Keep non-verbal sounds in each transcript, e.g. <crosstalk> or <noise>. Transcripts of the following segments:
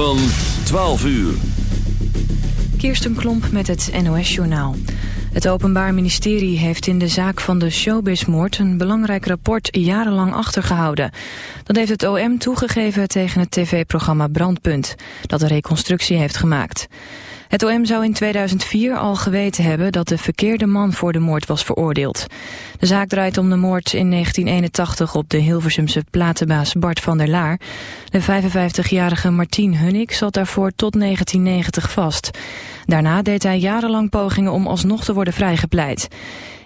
van 12 uur. Kirsten Klomp met het NOS-journaal. Het Openbaar Ministerie heeft in de zaak van de showbizmoord... een belangrijk rapport jarenlang achtergehouden. Dat heeft het OM toegegeven tegen het tv-programma Brandpunt... dat een reconstructie heeft gemaakt. Het OM zou in 2004 al geweten hebben dat de verkeerde man voor de moord was veroordeeld. De zaak draait om de moord in 1981 op de Hilversumse platenbaas Bart van der Laar. De 55-jarige Martien Hunnik zat daarvoor tot 1990 vast. Daarna deed hij jarenlang pogingen om alsnog te worden vrijgepleit.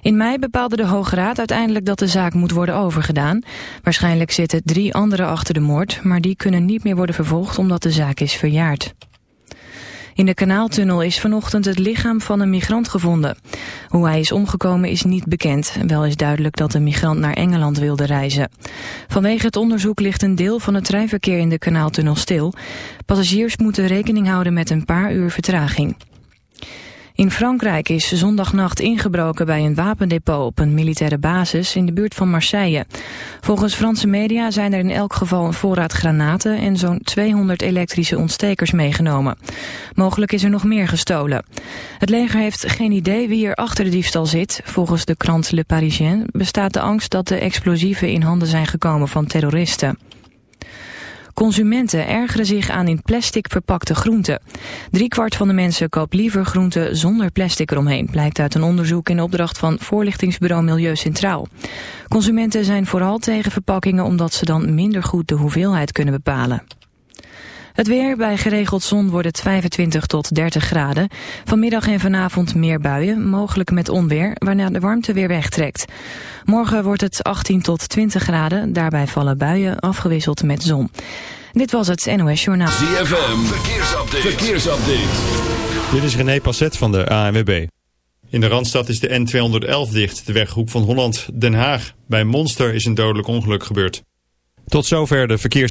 In mei bepaalde de Hoge Raad uiteindelijk dat de zaak moet worden overgedaan. Waarschijnlijk zitten drie anderen achter de moord, maar die kunnen niet meer worden vervolgd omdat de zaak is verjaard. In de kanaaltunnel is vanochtend het lichaam van een migrant gevonden. Hoe hij is omgekomen is niet bekend. Wel is duidelijk dat de migrant naar Engeland wilde reizen. Vanwege het onderzoek ligt een deel van het treinverkeer in de kanaaltunnel stil. Passagiers moeten rekening houden met een paar uur vertraging. In Frankrijk is zondagnacht ingebroken bij een wapendepot op een militaire basis in de buurt van Marseille. Volgens Franse media zijn er in elk geval een voorraad granaten en zo'n 200 elektrische ontstekers meegenomen. Mogelijk is er nog meer gestolen. Het leger heeft geen idee wie er achter de diefstal zit. Volgens de krant Le Parisien bestaat de angst dat de explosieven in handen zijn gekomen van terroristen. Consumenten ergeren zich aan in plastic verpakte groenten. kwart van de mensen koopt liever groenten zonder plastic eromheen, blijkt uit een onderzoek in opdracht van voorlichtingsbureau Milieu Centraal. Consumenten zijn vooral tegen verpakkingen omdat ze dan minder goed de hoeveelheid kunnen bepalen. Het weer, bij geregeld zon wordt het 25 tot 30 graden. Vanmiddag en vanavond meer buien, mogelijk met onweer, waarna de warmte weer wegtrekt. Morgen wordt het 18 tot 20 graden, daarbij vallen buien afgewisseld met zon. Dit was het NOS Journaal. ZFM, verkeersupdate. verkeersupdate. Dit is René Passet van de ANWB. In de Randstad is de N211 dicht, de weghoek van Holland Den Haag. Bij Monster is een dodelijk ongeluk gebeurd. Tot zover de verkeers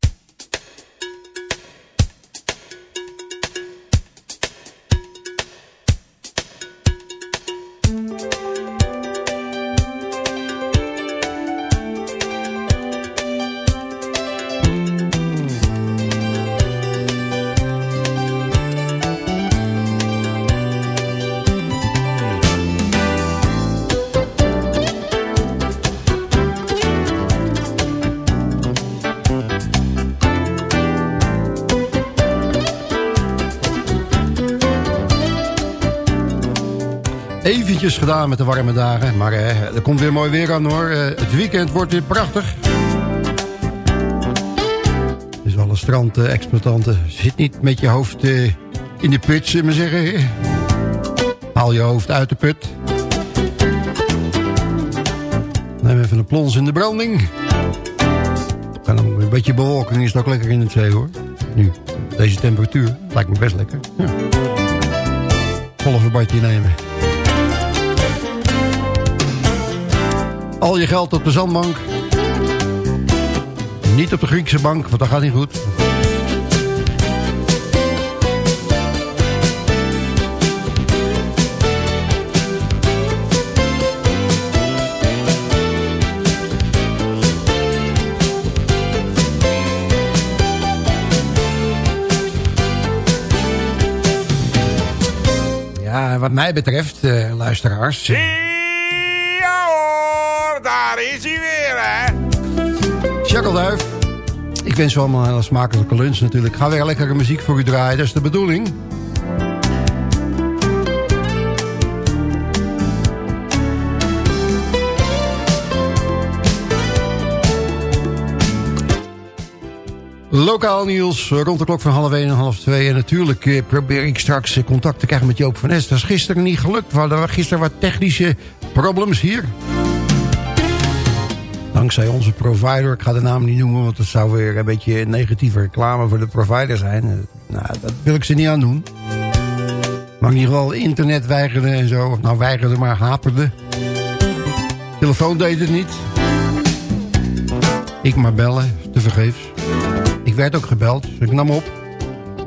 Gedaan met de warme dagen. Maar eh, er komt weer mooi weer aan hoor. Eh, het weekend wordt weer prachtig. Dus alle strandexploitanten, zit niet met je hoofd eh, in de put, zullen we zeggen. Haal je hoofd uit de put. Neem even een plons in de branding. Gaan hem beetje bewolking is ook lekker in het zee hoor. Nu, deze temperatuur, lijkt me best lekker. Ja. badje nemen. Al je geld op de zandbank. Niet op de Griekse bank, want dat gaat niet goed. wat mij betreft, uh, luisteraars... Daar is hij weer, hè? Duif. Ik wens u allemaal een smakelijke lunch natuurlijk. ga weer lekkere muziek voor u draaien, dat is de bedoeling. Lokaal nieuws rond de klok van half 1 en half 2. En natuurlijk eh, probeer ik straks eh, contact te krijgen met Joop van Es. Dat is gisteren niet gelukt. We hadden gisteren wat technische problems hier. Dankzij onze provider, ik ga de naam niet noemen... want dat zou weer een beetje negatieve reclame voor de provider zijn. Eh, nou, dat wil ik ze niet aan doen. Maar in ieder geval internet weigerde en zo. Of nou weigerde, maar haperde. Telefoon deed het niet. Ik maar bellen, te vergeefs. Ik werd ook gebeld, dus ik nam op.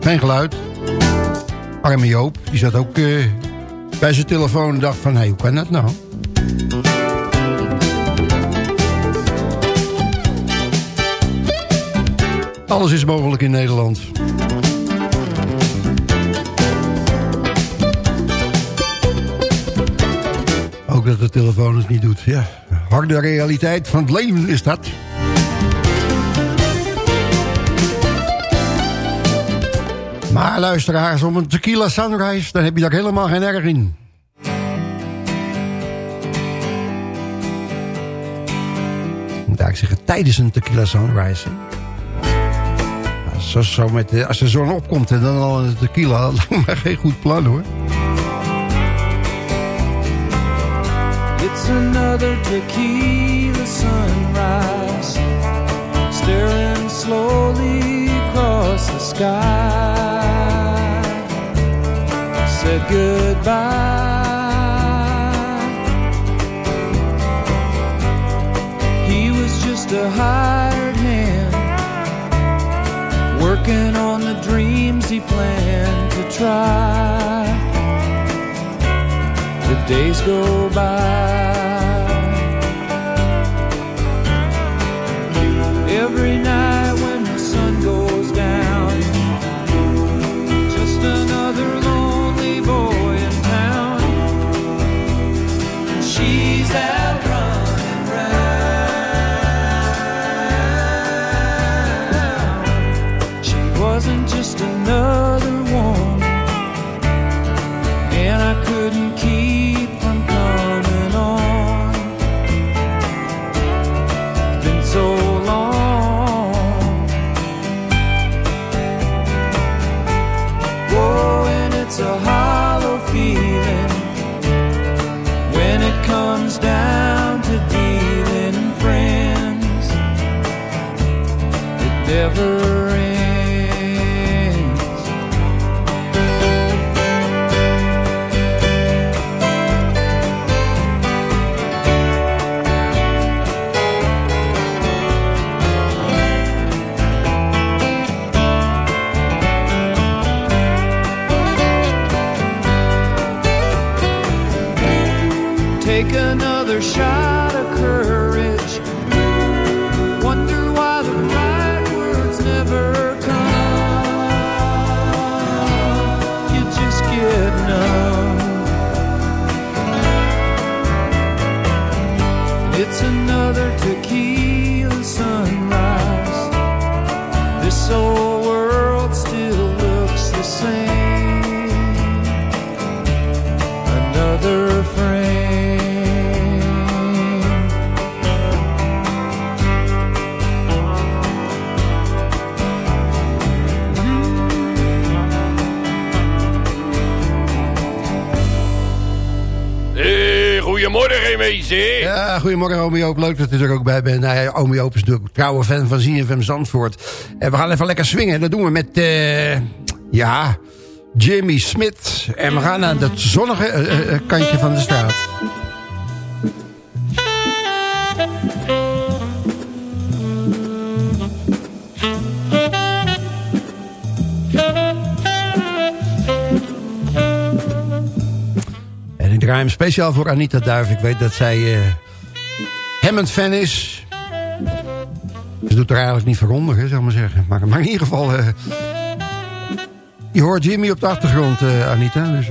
Geen geluid. Arme Joop, die zat ook uh, bij zijn telefoon en dacht van... hé, hoe kan dat nou? Alles is mogelijk in Nederland. Ook dat de telefoon het niet doet. Ja, harde realiteit van het leven is dat. Maar luisteraars, om een tequila sunrise, dan heb je daar helemaal geen erg in. Daar ik zeggen, tijdens een tequila sunrise. Zo, zo met de, als de zon opkomt en dan al een tequila, <laughs> lijkt me geen goed plan hoor. It's another tequila sunrise Staring slowly across the sky said goodbye. He planned to try. The days go by. it's another ticket. Goedemorgen. Ja, goedemorgen, Omi Joop. Leuk dat u er ook bij bent. Nou, ja, Omi Joop is natuurlijk trouwe fan van ZFM Zandvoort. En we gaan even lekker swingen. Dat doen we met, eh, ja, Jimmy Smith. En we gaan naar het zonnige eh, eh, kantje van de straat. Draai hem speciaal voor Anita Duif. Ik weet dat zij eh Hammond-fan is. Ze doet er eigenlijk niet voor onder, hè, zal ik maar zeggen. Maar, maar in ieder geval... eh, je hoort Jimmy op de achtergrond, eh, Anita. Dus,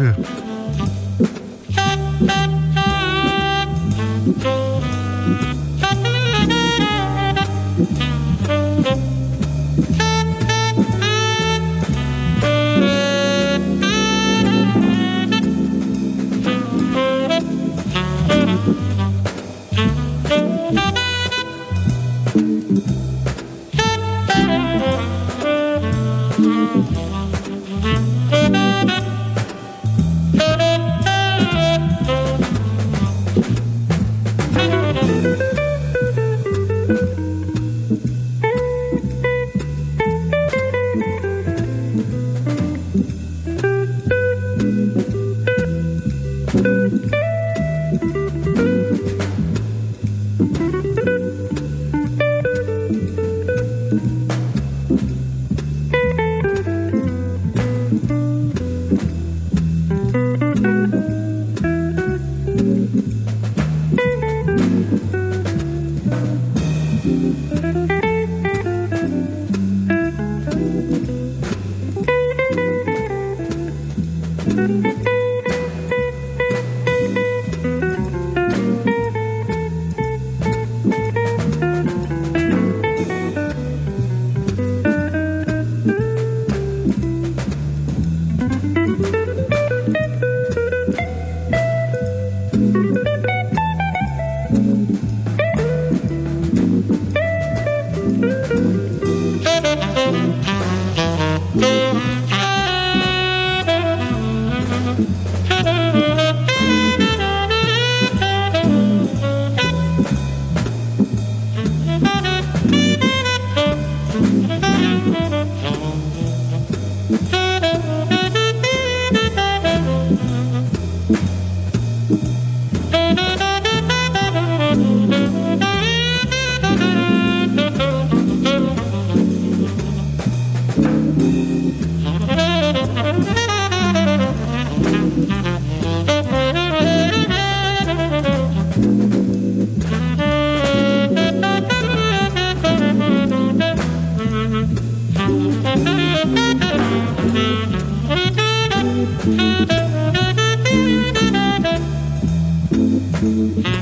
Mm-hmm.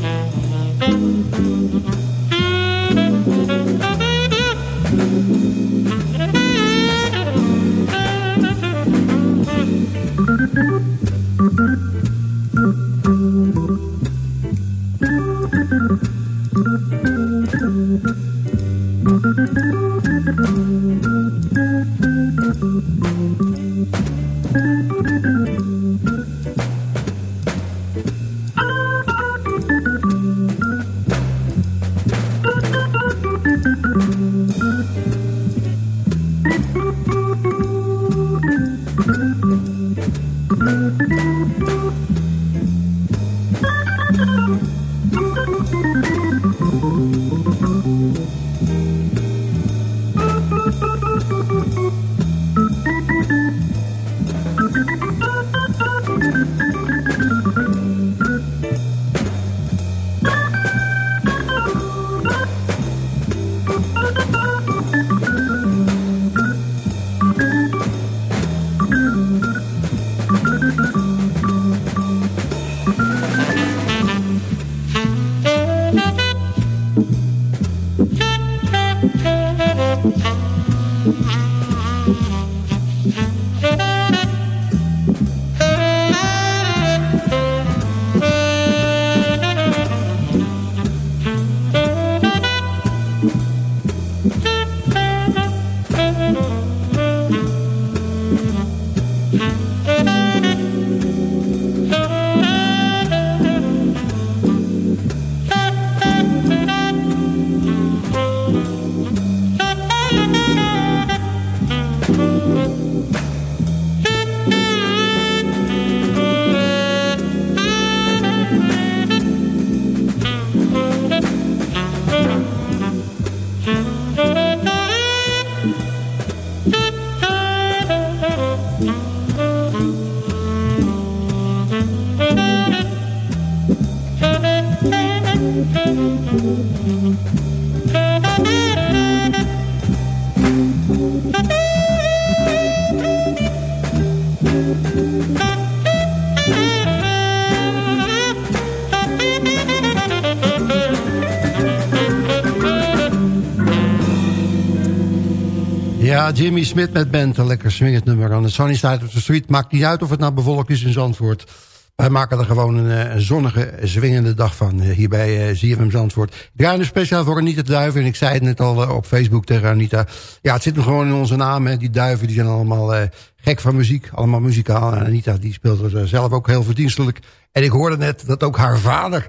Eh. Jimmy Smith met band, een lekker swingend nummer aan de Sunny Side of the Street. Maakt niet uit of het nou bevolkt is in Zandvoort. Wij maken er gewoon een, eh, een zonnige, zwingende dag van uh, hier bij uh, ZFM Zandvoort. Ik draai nu speciaal voor Anita Duiven. En ik zei het net al op Facebook tegen Anita. Ja, het zit hem gewoon in onze naam. Hè. Die duiven die zijn allemaal gek van muziek. Allemaal muzikaal. En Anita die speelt er zelf ook heel verdienstelijk. En ik hoorde net dat ook haar vader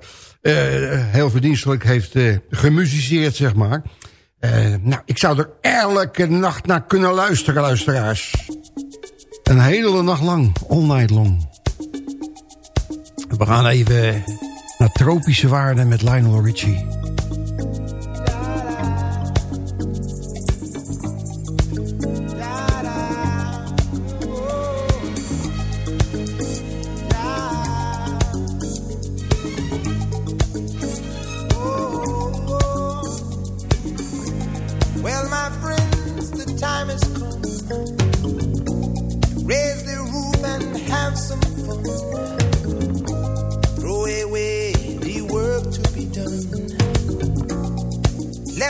heel verdienstelijk heeft gemusiceerd, zeg maar. Uh, nou, ik zou er elke nacht naar kunnen luisteren, luisteraars. Een hele nacht lang, all night long. We gaan even naar tropische waarden met Lionel Richie.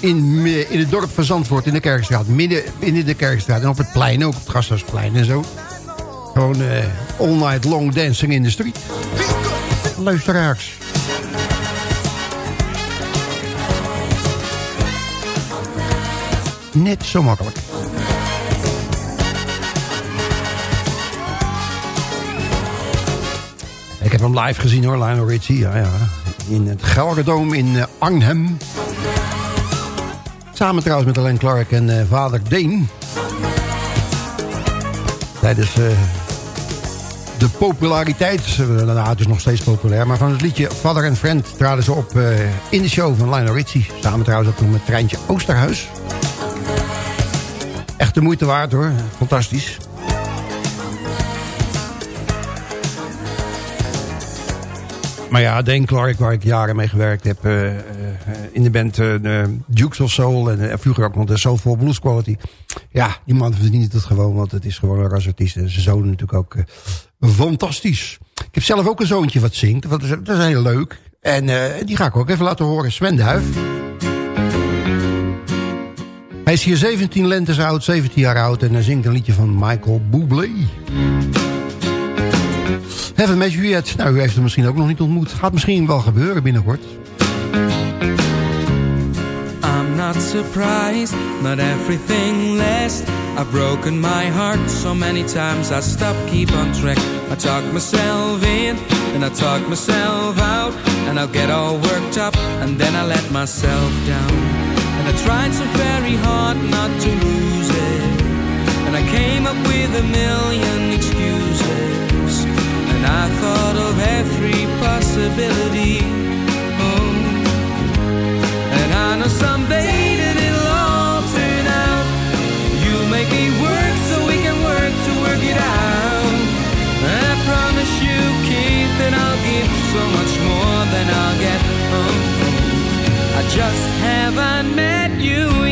In, in het dorp van Zandvoort, in de Kerkstraat. Midden in de Kerkstraat. En op het plein ook, op het Gasthuisplein en zo. Gewoon uh, all night long dancing in the street. Luisteraars. Net zo makkelijk. Ik heb hem live gezien hoor, Lionel Richie. Ja, ja. In het Gelredome in uh, Arnhem. Samen trouwens met Alain Clark en uh, vader Deen. Tijdens uh, de populariteit, nou, het is nog steeds populair... maar van het liedje Father and Friend traden ze op uh, in de show van Lionel Richie. Samen trouwens ook met Treintje Oosterhuis. Echt de moeite waard hoor, fantastisch. Maar ja, Dane Clark, waar ik jaren mee gewerkt heb... Uh, uh, in de band uh, Dukes of Soul... en vroeger ook nog de Soulful Blues Quality. Ja, die man verdient het gewoon, want het is gewoon een rasartiest. En zijn zoon natuurlijk ook fantastisch. Ik heb zelf ook een zoontje wat zingt. Dat is, dat is heel leuk. En die ga ik ook even laten horen. Sven Duif. Hij is hier 17 lentes oud, 17 jaar oud... en hij zingt een liedje van Michael Bublé. Heaven met Juliet. Nou, u heeft hem misschien ook nog niet ontmoet. Gaat misschien wel gebeuren binnenkort. I'm not surprised, not everything lasts. I've broken my heart so many times I stop, keep on track. I talk myself in, and I talk myself out. And I'll get all worked up, and then I let myself down. And I tried so very hard not to lose it. And I came up with a million excuses. I thought of every possibility. Oh. And I know someday that it'll all turn out. You make me work so we can work to work it out. I promise you, I'll give so much more than I'll get. Oh. I just haven't met you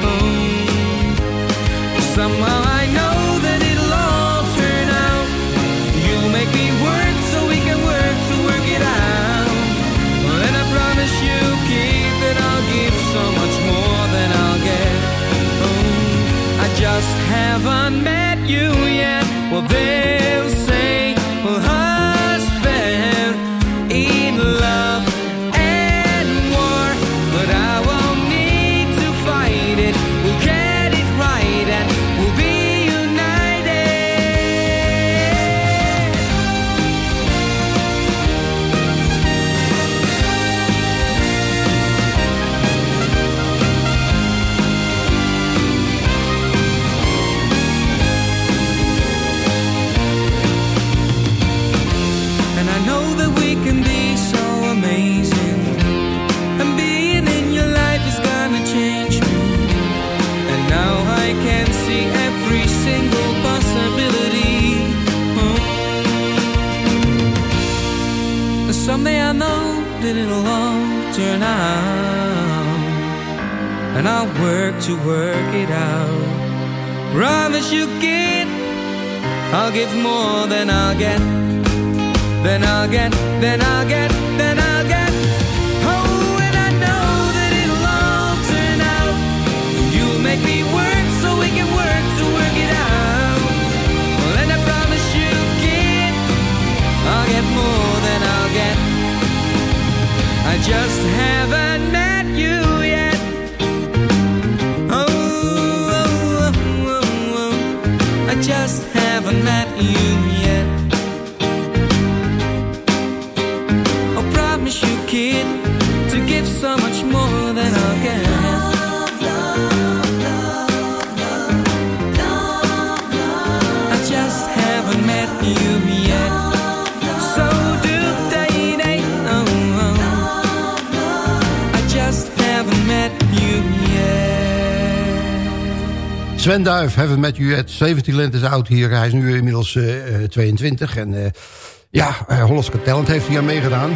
Somehow I know give so much more than I can. Love, love, love, I just haven't met you yet. So do they day. Oh, oh. I just haven't met you yet. Sven Duif, haven't met you yet. 17 lente is oud hier. Hij is nu inmiddels eh, eh, 22. En eh, ja, uh, Hollandse Talent heeft hij aan meegedaan.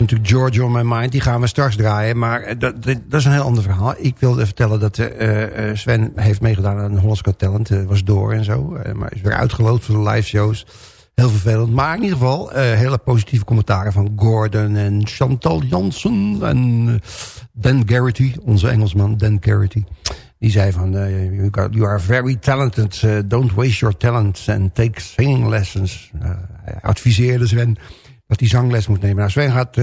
Natuurlijk George on My Mind. Die gaan we straks draaien. Maar dat, dat, dat is een heel ander verhaal. Ik wilde vertellen dat Sven heeft meegedaan aan Hollands Talent. was door en zo. maar is weer uitgeloot voor de live shows. Heel vervelend. Maar in ieder geval uh, hele positieve commentaren van Gordon en Chantal Jansen en uh, Dan Garrity, onze Engelsman Dan Garrity. Die zei van, uh, you, got, you, are very talented, don't waste your talent and take singing lessons. adviseerde Sven dat hij zangles moet nemen. Nou, Sven gaat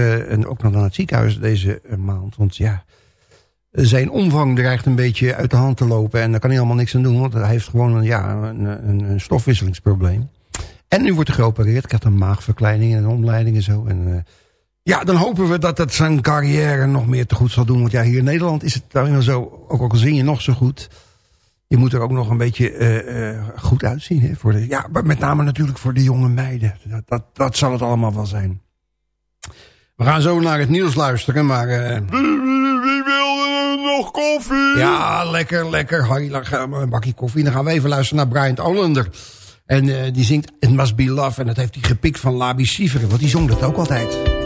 ook nog naar het ziekenhuis deze maand, want ja... Zijn omvang dreigt een beetje uit de hand te lopen. En daar kan hij allemaal niks aan doen. Want hij heeft gewoon een, ja, een, een, stofwisselingsprobleem. En nu wordt hij geopereerd. Had een maagverkleining en een omleiding en zo. En, uh, ja, dan hopen we dat het zijn carrière nog meer te goed zal doen. Want ja, hier in Nederland is het dan zo, ook al zing je nog zo goed... je moet er ook nog een beetje uh, uh, goed uitzien. Hè, voor de, ja, maar met name natuurlijk voor de jonge meiden. Dat, dat, zal het allemaal wel zijn. We gaan zo naar het nieuws luisteren, maar... Wie wil nog koffie? Ja, lekker, lekker. Harry, een bakje koffie. Dan gaan we even luisteren naar Brian Olander... En die zingt It Must Be Love. En dat heeft hij gepikt van Labi Sieveren. Want die zong dat ook altijd.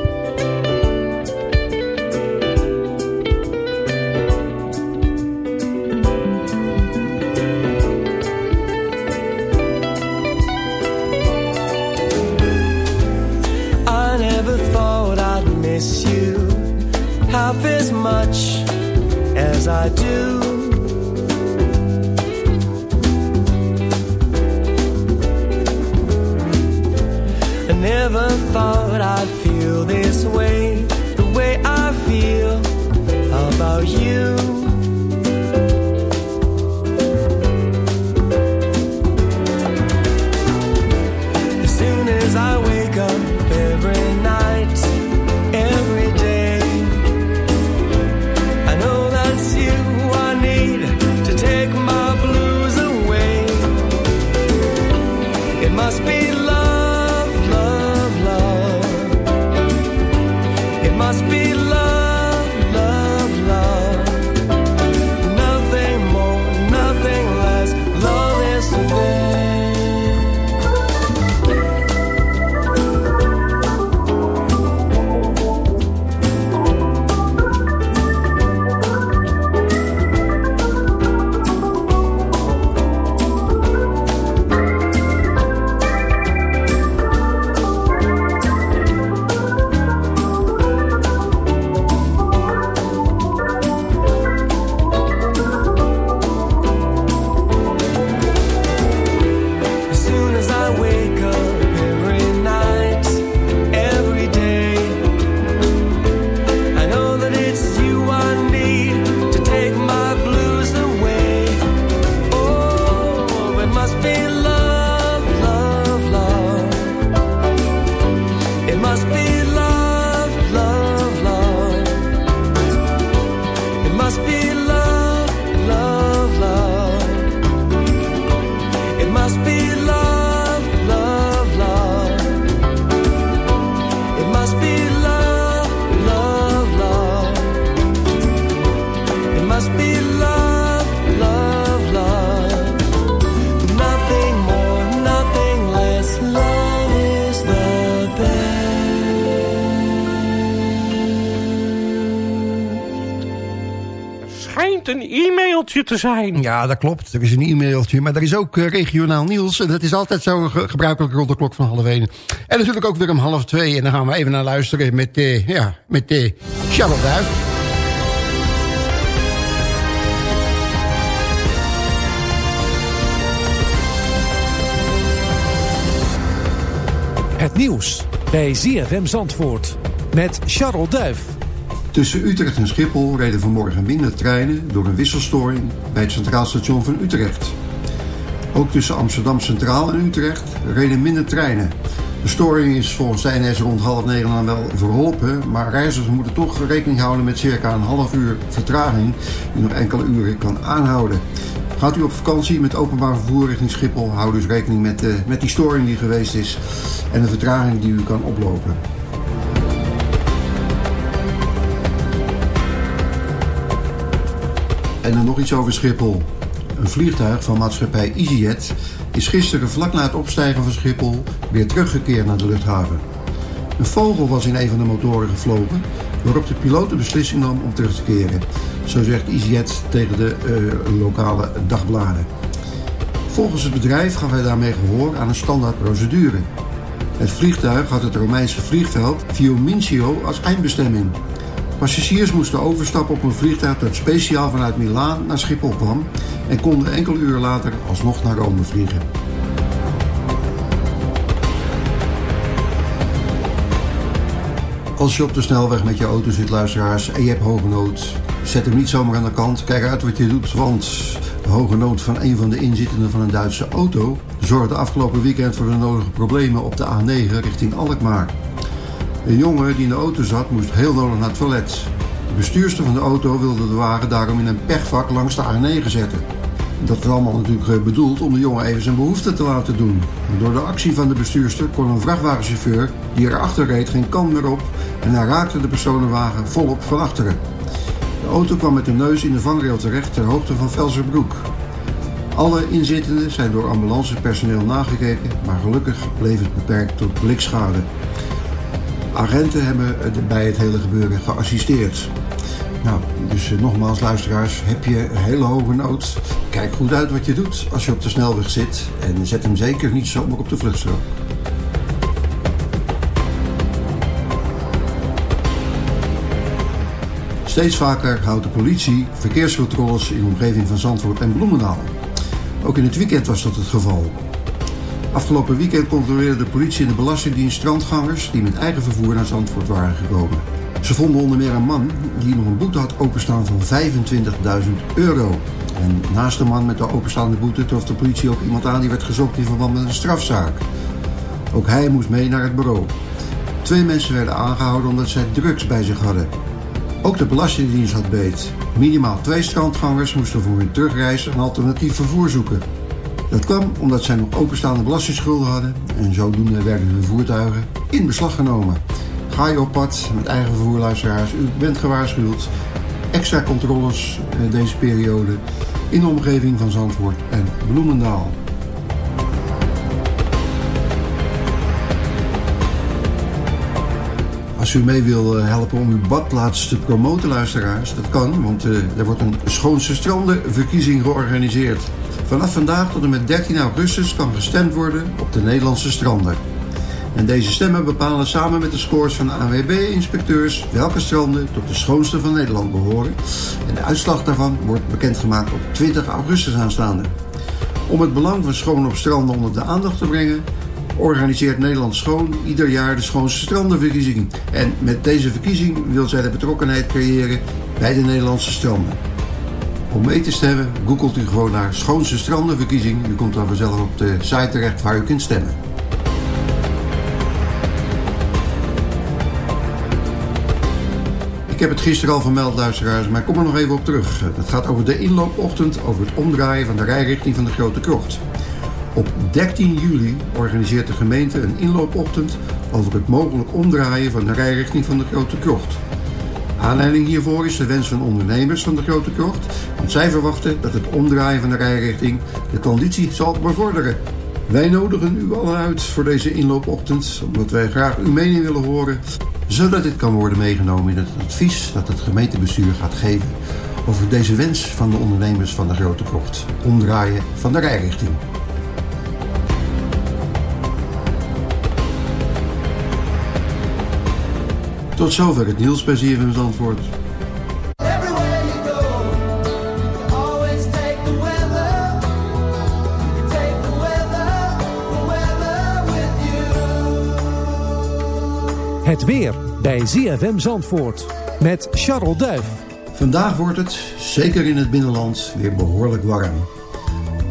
I do. Te zijn. Ja, dat klopt. Er is een e-mailtje. Maar er is ook uh, regionaal nieuws. En dat is altijd zo ge gebruikelijk rond de klok van half één. En natuurlijk ook weer om half twee. En dan gaan we even naar luisteren met, uh, ja, met uh, Charlotte Duif. Het nieuws bij ZFM Zandvoort met Charles Duif. Tussen Utrecht en Schiphol reden vanmorgen minder treinen door een wisselstoring bij het Centraal Station van Utrecht. Ook tussen Amsterdam Centraal en Utrecht reden minder treinen. De storing is volgens de NS rond half negen dan wel verholpen, maar reizigers moeten toch rekening houden met circa een half uur vertraging die nog enkele uren kan aanhouden. Gaat u op vakantie met openbaar vervoer richting Schiphol, houd dus rekening met, de, met die storing die geweest is en de vertraging die u kan oplopen. En dan nog iets over Schiphol. Een vliegtuig van maatschappij EasyJet is gisteren vlak na het opstijgen van Schiphol weer teruggekeerd naar de luchthaven. Een vogel was in een van de motoren gevlogen, waarop de piloot de beslissing nam om terug te keren. Zo zegt EasyJet tegen de uh, lokale dagbladen. Volgens het bedrijf gaf hij daarmee gehoor aan een standaard procedure. Het vliegtuig had het Romeinse vliegveld Fiumicino als eindbestemming. Passagiers moesten overstappen op een vliegtuig dat speciaal vanuit Milaan naar Schiphol kwam en konden enkele uren later alsnog naar Rome vliegen. Als je op de snelweg met je auto zit, luisteraars, en je hebt hoge nood, zet hem niet zomaar aan de kant. Kijk uit wat je doet, want de hoge nood van een van de inzittenden van een Duitse auto zorgde afgelopen weekend voor de nodige problemen op de A9 richting Alkmaar. Een jongen die in de auto zat moest heel nodig naar het toilet. De bestuurster van de auto wilde de wagen daarom in een pechvak langs de A9 zetten. Dat was allemaal natuurlijk eh, bedoeld om de jongen even zijn behoefte te laten doen. Door de actie van de bestuurster kon een vrachtwagenchauffeur die erachter reed geen kant meer op en hij raakte de personenwagen volop van achteren. De auto kwam met de neus in de vangrail terecht ter hoogte van Velzerbroek. Alle inzittenden zijn door ambulancepersoneel nagekeken, maar gelukkig bleef het beperkt tot blikschade. Agenten hebben bij het hele gebeuren geassisteerd. Nou, dus eh, nogmaals luisteraars, heb je een hele hoge nood? Kijk goed uit wat je doet als je op de snelweg zit en zet hem zeker niet zomaar op de vluchtstrook. Steeds vaker houdt de politie verkeerscontroles in de omgeving van Zandvoort en Bloemendaal. Ook in het weekend was dat het geval. Afgelopen weekend controleerde de politie en de Belastingdienst strandgangers die met eigen vervoer naar Zandvoort waren gekomen. Ze vonden onder meer een man die nog een boete had openstaan van 25.000 euro. En naast de man met de openstaande boete trof de politie ook iemand aan die werd gezocht in verband met een strafzaak. Ook hij moest mee naar het bureau. Twee mensen werden aangehouden omdat zij drugs bij zich hadden. Ook de Belastingdienst had beet. Minimaal twee strandgangers moesten voor hun terugreis een alternatief vervoer zoeken. Dat kwam omdat zij nog openstaande belastingsschulden hadden en zodoende werden hun voertuigen in beslag genomen. Ga je op pad met eigen vervoerluisteraars, u bent gewaarschuwd. Extra controles in deze periode in de omgeving van Zandvoort en Bloemendaal. Als u mee wil eh, helpen om uw badplaats te promoten, luisteraars, dat kan, want uh, er wordt een Schoonse Strandenverkiezing georganiseerd. Vanaf vandaag tot en met 13 augustus kan gestemd worden op de Nederlandse stranden. En deze stemmen bepalen samen met de scores van de AWB-inspecteurs welke stranden tot de schoonste van Nederland behoren. En de uitslag daarvan wordt bekendgemaakt op 20 augustus aanstaande. Om het belang van schoon op stranden onder de aandacht te brengen, organiseert Nederland Schoon ieder jaar de Schoonste Strandenverkiezing. En met deze verkiezing wil zij de betrokkenheid creëren bij de Nederlandse stranden. Om mee te stemmen, googelt u gewoon naar Schoonste Strandenverkiezing. U komt dan vanzelf op de site terecht waar u kunt stemmen. Ik heb het gisteren al vermeld, luisteraars, maar ik kom er nog even op terug. Het gaat over de inloopochtend, over het omdraaien van de rijrichting van de Grote Krocht. Op 13 juli organiseert de gemeente een inloopochtend over het mogelijk omdraaien van de rijrichting van de Grote Krocht. Aanleiding hiervoor is de wens van ondernemers van de Grote Krocht, want zij verwachten dat het omdraaien van de rijrichting de conditie zal bevorderen. Wij nodigen u allen uit voor deze inloopochtend, omdat wij graag uw mening willen horen, zodat dit kan worden meegenomen in het advies dat het gemeentebestuur gaat geven over deze wens van de ondernemers van de Grote Krocht. Omdraaien van de rijrichting. Tot zover het nieuws bij ZFM Zandvoort. Het weer bij ZFM Zandvoort met Charles Duif. Vandaag wordt het, zeker in het binnenland, weer behoorlijk warm.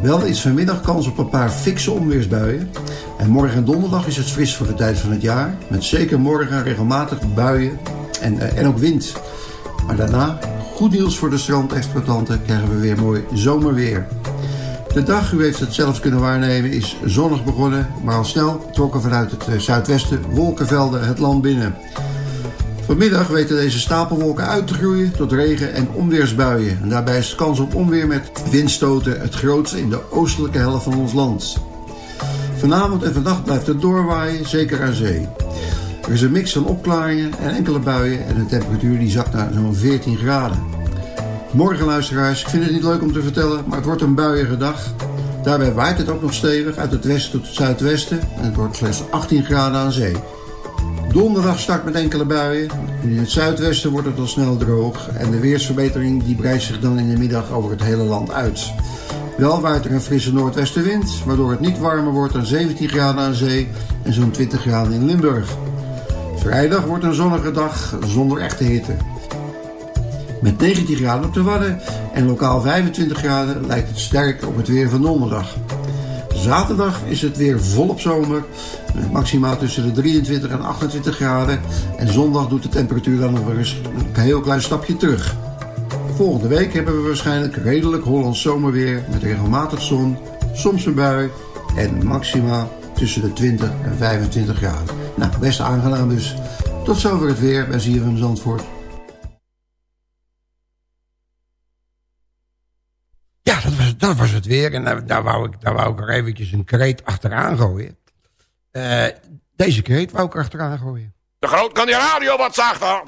Wel is vanmiddag kans op een paar fikse onweersbuien. En morgen en donderdag is het fris voor de tijd van het jaar. Met zeker morgen regelmatig buien en, eh, en ook wind. Maar daarna, goed nieuws voor de strandexploitanten, krijgen we weer mooi zomerweer. De dag, u heeft het zelfs kunnen waarnemen, is zonnig begonnen. Maar al snel trokken vanuit het eh, zuidwesten wolkenvelden het land binnen. Vanmiddag weten deze stapelwolken uit te groeien tot regen- en onweersbuien. En daarbij is de kans op onweer met windstoten het grootste in de oostelijke helft van ons land. Vanavond en vannacht blijft het doorwaaien, zeker aan zee. Er is een mix van opklaringen en enkele buien en de temperatuur die zakt naar zo'n 14 graden. Morgen luisteraars, ik vind het niet leuk om te vertellen, maar het wordt een buiige dag. Daarbij waait het ook nog stevig uit het westen tot het zuidwesten en het wordt slechts 18 graden aan zee. Donderdag start met enkele buien. In het zuidwesten wordt het al snel droog en de weersverbetering die breidt zich dan in de middag over het hele land uit. Wel waait er een frisse noordwestenwind, waardoor het niet warmer wordt dan 17 graden aan zee en zo'n 20 graden in Limburg. Vrijdag wordt een zonnige dag zonder echte hitte. Met 19 graden op de Wadden en lokaal 25 graden lijkt het sterk op het weer van donderdag. Zaterdag is het weer volop zomer, maximaal tussen de 23 en 28 graden. En zondag doet de temperatuur dan nog eens een heel klein stapje terug. Volgende week hebben we waarschijnlijk redelijk Hollands zomerweer met regelmatig zon, soms een bui en maxima tussen de 20 en 25 graden. Nou, best aangenaam dus. Tot zover het weer bij ZFM Zandvoort. Ja, dat was, dat was het weer. En daar, daar, wou ik, daar wou ik er eventjes een kreet achteraan gooien. Uh, deze kreet wou ik achteraan gooien. De groot kan die radio wat zachter.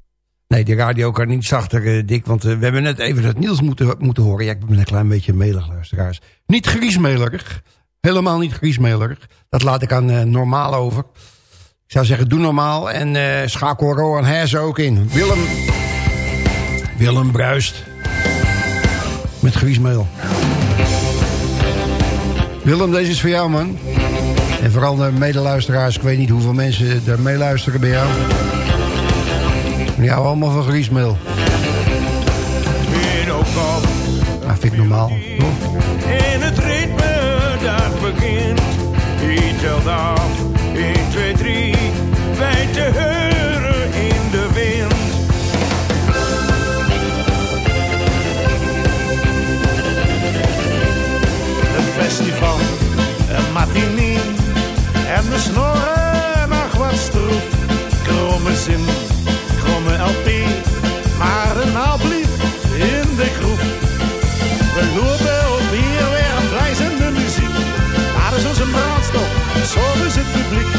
Nee, die radio kan niet zachter, uh, Dick. Want uh, we hebben net even het nieuws moeten, moeten horen. Ja, ik ben een klein beetje melig, luisteraars. Niet griesmelerig. Helemaal niet griesmelerig. Dat laat ik aan normaal over. Ik zou zeggen, doe normaal. En schakel Rowan Hers ook in. Willem... Willem Bruist. Met griesmeel. Willem, deze is voor jou, man. En vooral de medeluisteraars. Ik weet niet hoeveel mensen er meeluisteren bij jou. Jou allemaal van griesmeel. Dat vind ik normaal, toch? En het ritme dat begint. Je telt af. 1, 2, 3. Wij te horen in de wind. Een festival. Een matinee. En de snorren nog wat stroef. Kromme zin, kromme LP. Maar een alblieft in de groep. We lopen op hier weer een prijzende muziek. Maar is onze brandstof, zo is het publiek.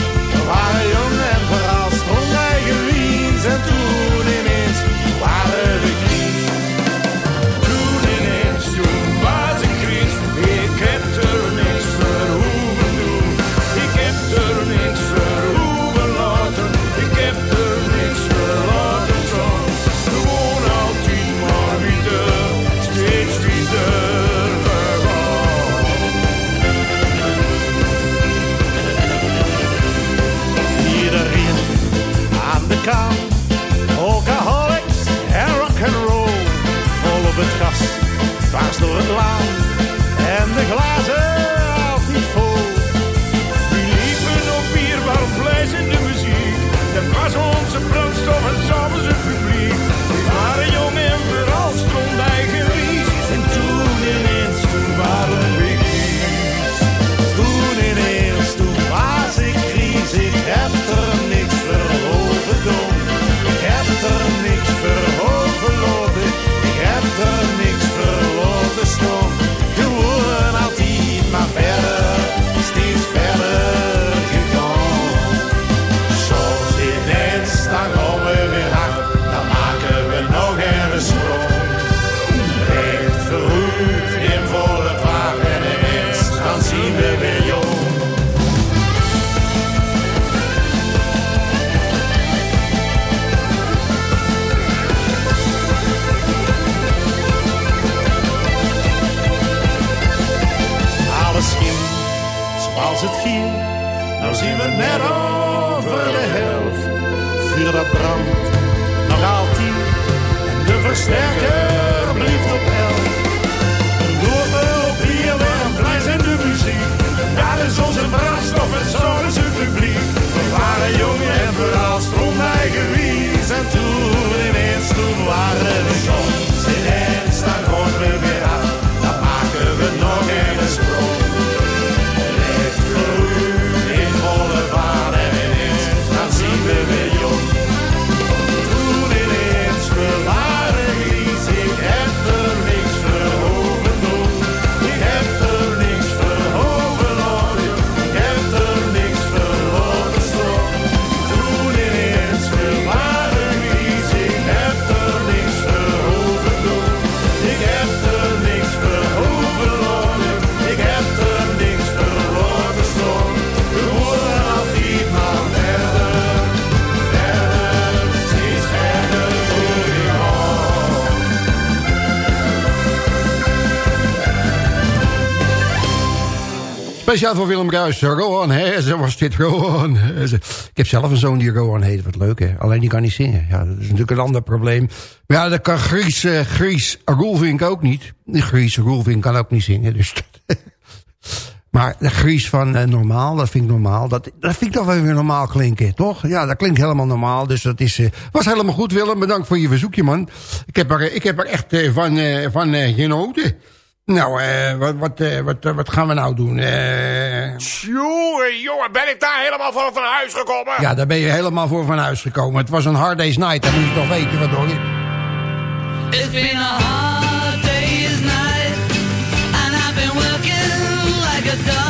Speciaal voor Willem Ruijs. Rohan Hezen was dit, Hezen. Ik heb zelf een zoon die Rohan heet. Wat leuk, hè? Alleen die kan niet zingen. Ja, dat is natuurlijk een ander probleem. Maar ja, dat kan Gries, uh, Gries Roelvink ook niet. Gries Roelvink kan ook niet zingen. Dus <laughs> maar de Gries van uh, normaal, dat vind ik normaal. Dat, dat vind ik toch wel weer normaal klinken, toch? Ja, dat klinkt helemaal normaal. Dus dat is, uh, was helemaal goed, Willem. Bedankt voor je verzoekje, man. Ik heb er, ik heb er echt van, van genoten. Nou, eh, wat, wat, uh, wat, uh, wat gaan we nou doen? Uh... Jongen, jongen, ben ik daar helemaal voor van huis gekomen? Ja, daar ben je helemaal voor van huis gekomen. Het was een hard day's night, dat moet je toch weten, wat hoor je? It's been a hard day's night And I've been working like a dog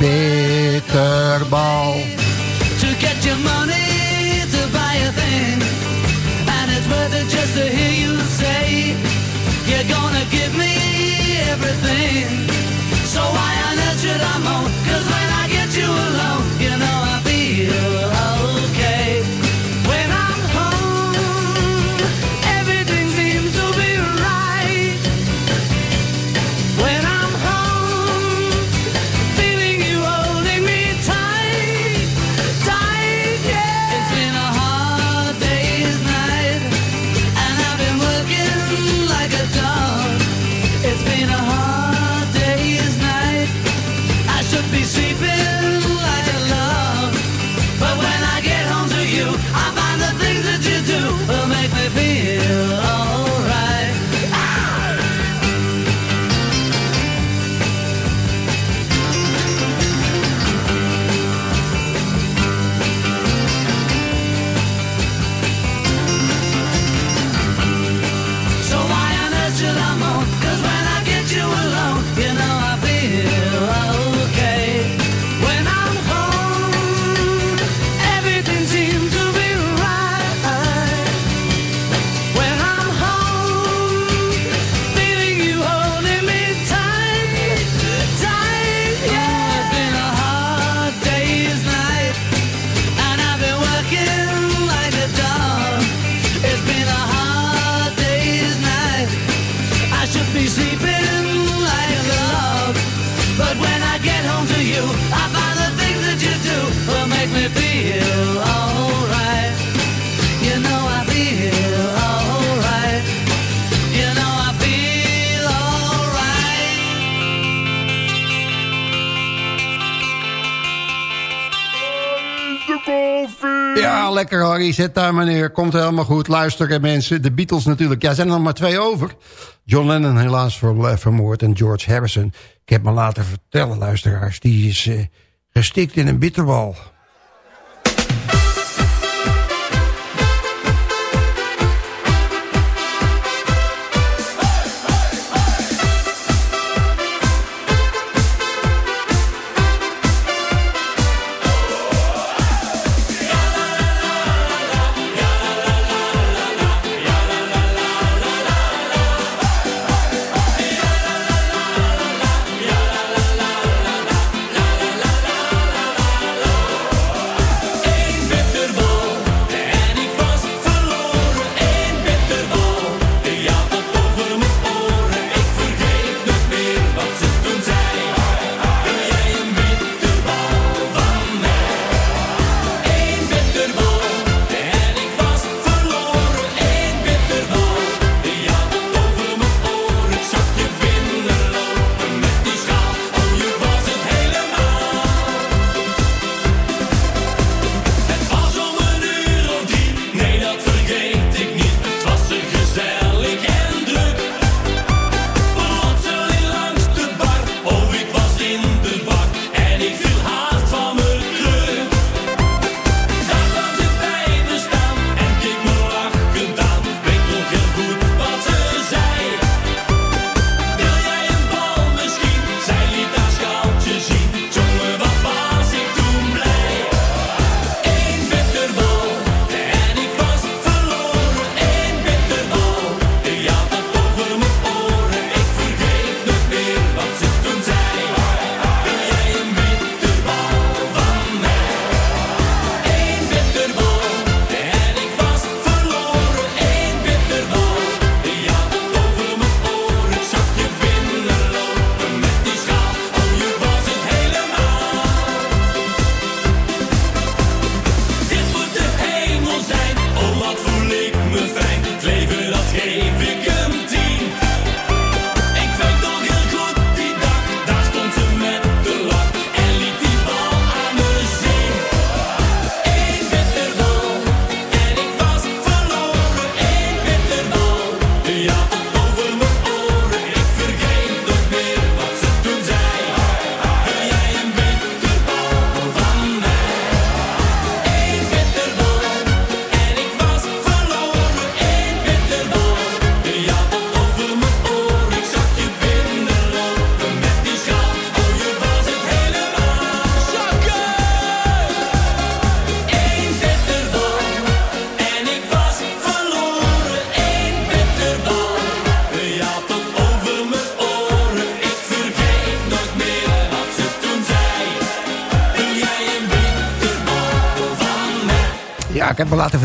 Een bitterbal. To get your money to buy a thing And it's worth it just to hear you say You're gonna give me everything. So why on earth should I moan? Cause when Ja, lekker Harry, zet daar meneer. Komt helemaal goed. Luisteren mensen. De Beatles natuurlijk. Ja, zijn er nog maar twee over. John Lennon helaas ver- vermoord en George Harrison. Ik heb me laten vertellen, luisteraars. Die is eh, gestikt in een bitterbal.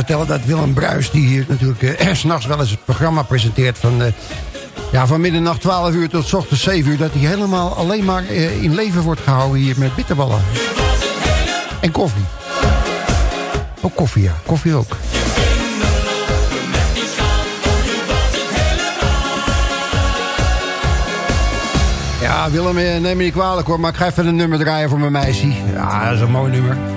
Vertellen dat Willem Bruis... die hier natuurlijk uh, <clears throat> s'nachts wel eens het programma presenteert... van, uh, ja, van middernacht 12 uur tot ochtends 7 uur... dat hij helemaal alleen maar uh, in leven wordt gehouden hier met bitterballen. En koffie. Ook koffie, ja. Koffie ook. Ja, Willem, neem me niet kwalijk hoor, maar ik ga even een nummer draaien voor mijn meisje. Ja, dat is een mooi nummer.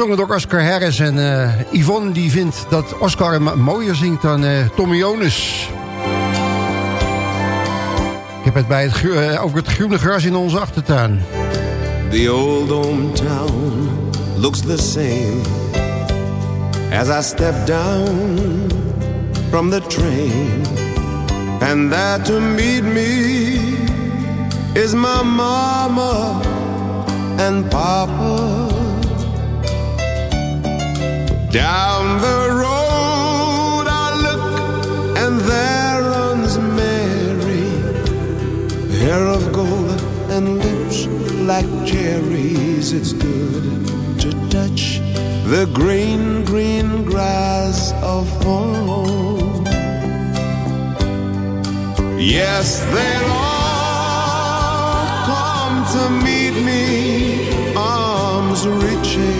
Gezongen door Oscar Harris en uh, Yvonne die vindt dat Oscar mooier zingt dan uh, Tommy Jonas. Ik heb het bij het, uh, over het groene gras in onze achtertuin. The old hometown looks the same As I step down from the train And there to meet me is my mama and papa Down the road I look and there runs Mary Hair of gold and lips like cherries. It's good to touch the green, green grass of home. Yes, they'll all come to meet me Arms reaching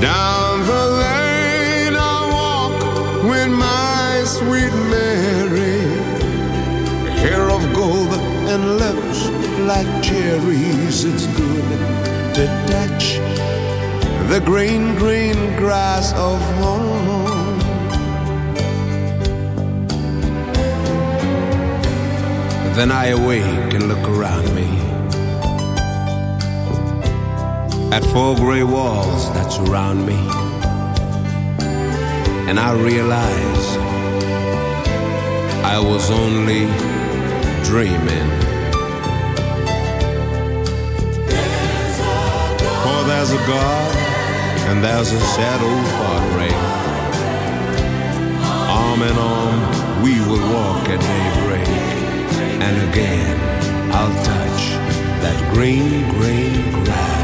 Down the lane I walk with my sweet Mary, hair of gold and lips like cherries. It's good to touch the green, green grass of home. Then I awake and look around me four gray walls that surround me. And I realize I was only dreaming. For there's a God and there's a shadow partner. Arm in arm, we will walk at daybreak. And again, I'll touch that green, green grass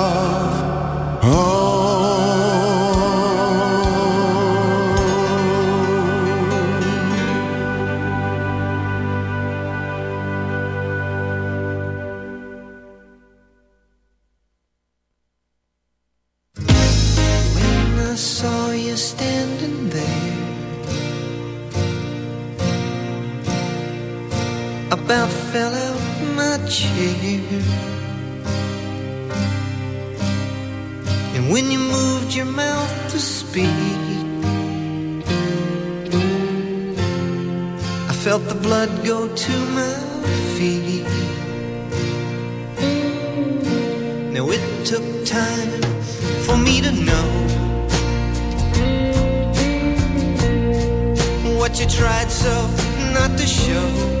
felt the blood go to my feet Now it took time for me to know what you tried so not to show.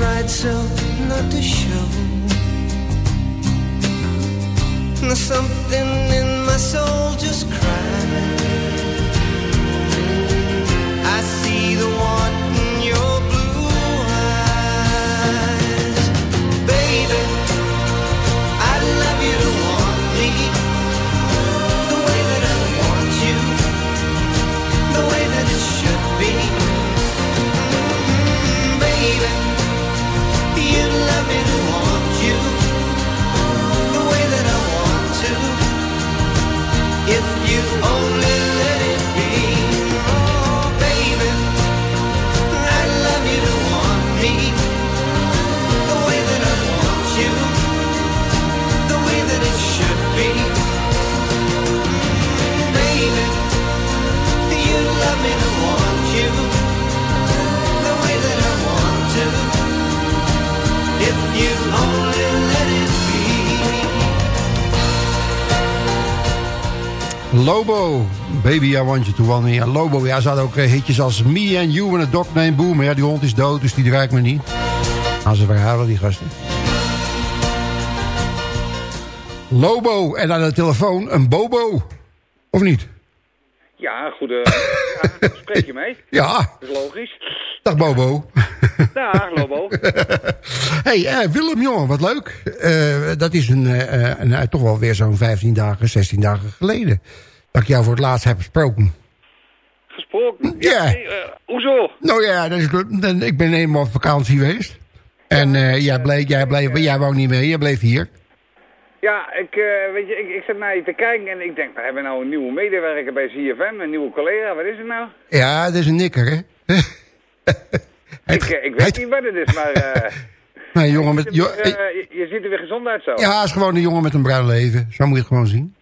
Tried so not to show. Now something in my soul just cried. You Lobo, Baby I Want You To Want Me. Ja, Lobo, ja, ze hadden ook eh, hitjes als Me and You en A Dog Named Boom. Maar ja, die hond is dood, dus die draait me niet. Gaan ze verhalen, die gasten. Lobo, en aan de telefoon een Bobo. Of niet? Ja, goede. <laughs> Ja, spreek je mee? Ja. Dat is logisch. Dag Bobo. <laughs> Dag, Lobo. <laughs> hey, eh, Willem, jongen, wat leuk. Eh, dat is een, eh, een, toch wel weer zo'n 15 dagen, 16 dagen geleden... dat ik jou voor het laatst heb gesproken. Gesproken? Ja. nee, hoezo? Nou ja, dat is, dan- ik ben eenmaal op vakantie geweest. En jij, bleef, jij, bleef, jij wou niet mee, jij bleef hier. Ja, ik, eh, weet je, ik, ik zat naar je te kijken en ik denk, we hebben nou een nieuwe medewerker bij ZFM, een nieuwe collega. Wat is het nou? Ja, dat is een nikker, hè? <laughs> ik, eh, ik weet niet wat het is, maar <laughs> eh, Nee, jongen met... je, jo- ziet er, eh, je, je ziet er weer gezond uit zo. ja, is gewoon een jongen met een bruin leven. Zo moet je het gewoon zien.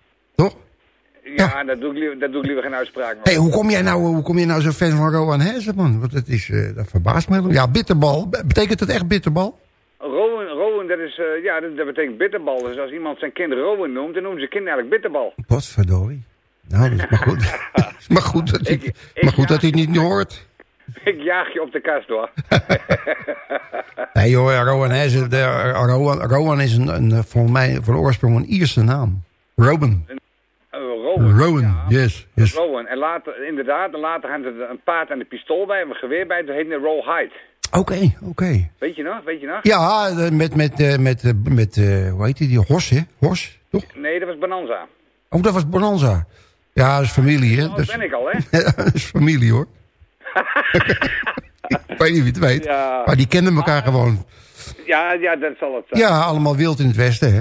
Ja, Daar, doe ik liever, daar doe ik liever geen uitspraak Hé, hey, hoe kom jij nou, hoe kom je nou zo fan van Rowan Hezen, man? Want dat, is, eh, dat verbaast me. Ja, bitterbal. Be- Betekent het echt bitterbal? Rowan, Rowan, dat, is, ja, dat, dat betekent bitterbal. Dus als iemand zijn kind Rowan noemt, dan noemen ze kind eigenlijk bitterbal. Potverdorie. Nou, dat is maar goed. <laughs> <laughs> maar goed dat hij, maar goed dat hij het niet hoort. <laughs> Ik jaag je op de kast hoor. <laughs> Nee joh, Rowan Hezen, de, Rowan, Rowan is een, een, voor mij voor de oorsprong een Ierse naam. Robin. Eh, Rowan. Rowan, yes. yes. Rowan. En later, inderdaad, en later hadden ze een paard en een pistool bij en een geweer bij. Dat heette Roll Hyde. Oké, oké. Weet je nog? Weet je nog? Ja, eh, met, met, eh, met, eh, met eh, hoe heet die, die Hors, hè? Hors, toch? Nee, dat was Bonanza. Oh, dat was Bonanza. Ja, dat is familie, hè? Dat Dat is, ben ik al, hè? <laughs> dat is familie, hoor. Ik weet niet wie het weet. Ja. Maar die kennen elkaar gewoon. Ja, ja, dat zal het zijn. Ja, allemaal wild in het westen, hè?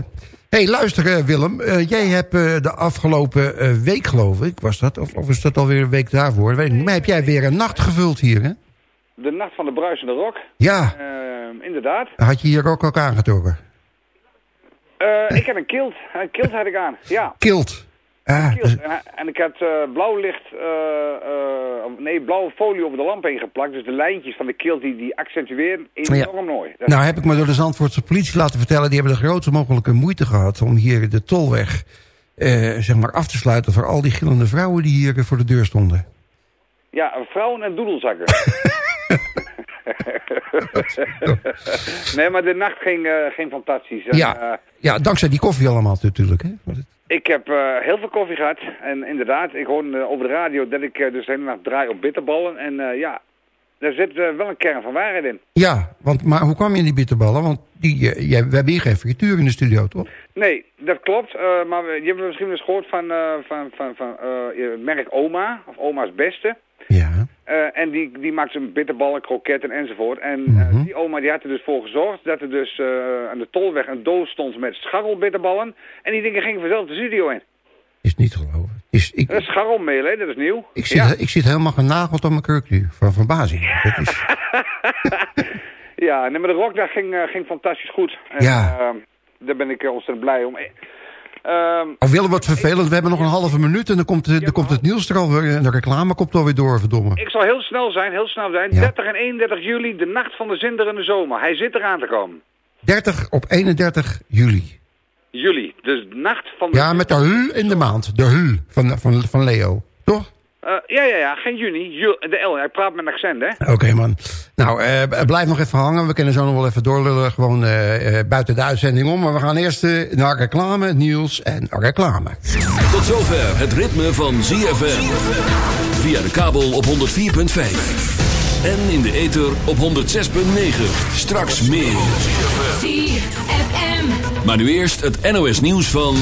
Hé, hey, luister eh, Willem. Eh, jij hebt eh, de afgelopen week, geloof ik, was dat? Of, of is dat alweer een week daarvoor? Weet ik niet. Maar heb jij weer een nacht gevuld hier, hè? De Nacht van de Bruisende Rok. Ja. Eh, inderdaad. Had je hier ook ook aangetrokken? Ik had een kilt. Een kilt had ik aan. Ja. Kilt. Ah. En, en ik had eh, blauw licht, eh, eh, nee, blauwe folie over de lamp heen geplakt. Dus de lijntjes van de kilt die, die accentueren enorm mooi. Dat- Nou heb ik me door de Zandvoortse politie laten vertellen... die hebben de grootste mogelijke moeite gehad om hier de tolweg zeg maar af te sluiten... voor al die gillende vrouwen die hier voor de deur stonden. Ja, vrouwen en doedelzakken. <laughs> nee, maar de nacht ging, eh, ging fantastisch. En, Ja, ja, dankzij die koffie allemaal natuurlijk. Hè? Ik heb eh, heel veel koffie gehad. En inderdaad, ik hoorde eh, over de radio dat ik eh, dus de hele nacht draai op bitterballen. En ja, daar zit wel een kern van waarheid in. Ja, want, maar hoe kwam je in die bitterballen? Want die, jij, we hebben hier geen frituur in de studio, toch? Nee, dat klopt. maar je hebt misschien wel eens gehoord van, van, van, van merk Oma, of Oma's Beste. Ja. Eh, en die, die maakt zijn bitterballen, kroketten enzovoort. En Mhm. eh, die oma die had er dus voor gezorgd dat er dus eh, aan de tolweg een doos stond met scharrelbitterballen. En die dingen gingen vanzelf de studio in. Is niet te geloven. Is, ik, Dat is scharrelmeel, hè? Dat is nieuw. ik, zit, ja. ik zit helemaal genageld op mijn kurk nu. Van verbazing. <laughs> Dat is, ja, nee, maar de rockdag ging, ging fantastisch goed. En, Ja. daar ben ik ontzettend blij om. Ehm, of Willem, wat vervelend. We hebben nog een halve minuut en dan komt, dan komt het nieuws er alweer. En de reclame komt alweer door, verdomme. ik zal heel snel zijn, heel snel zijn. Ja. 30 en 31 juli, de nacht van de zinderende zomer. Hij zit eraan te komen. 30 op 31 juli. Juli, dus de nacht van de... Ja, met de hu in de maand. De hu van, van, van Leo. Toch? Eh, ja, ja, ja, geen juni. Ju- de L, hij praat met een accent, hè? Oké, man. Nou, eh, blijf nog even hangen. We kunnen zo nog wel even doorlullen. Gewoon eh, eh, buiten de uitzending om. Maar we gaan eerst naar reclame, nieuws en reclame. Tot zover het ritme van ZFM. Via de kabel op 104.5. En in de ether op 106.9. Straks meer. Maar nu eerst het NOS nieuws van...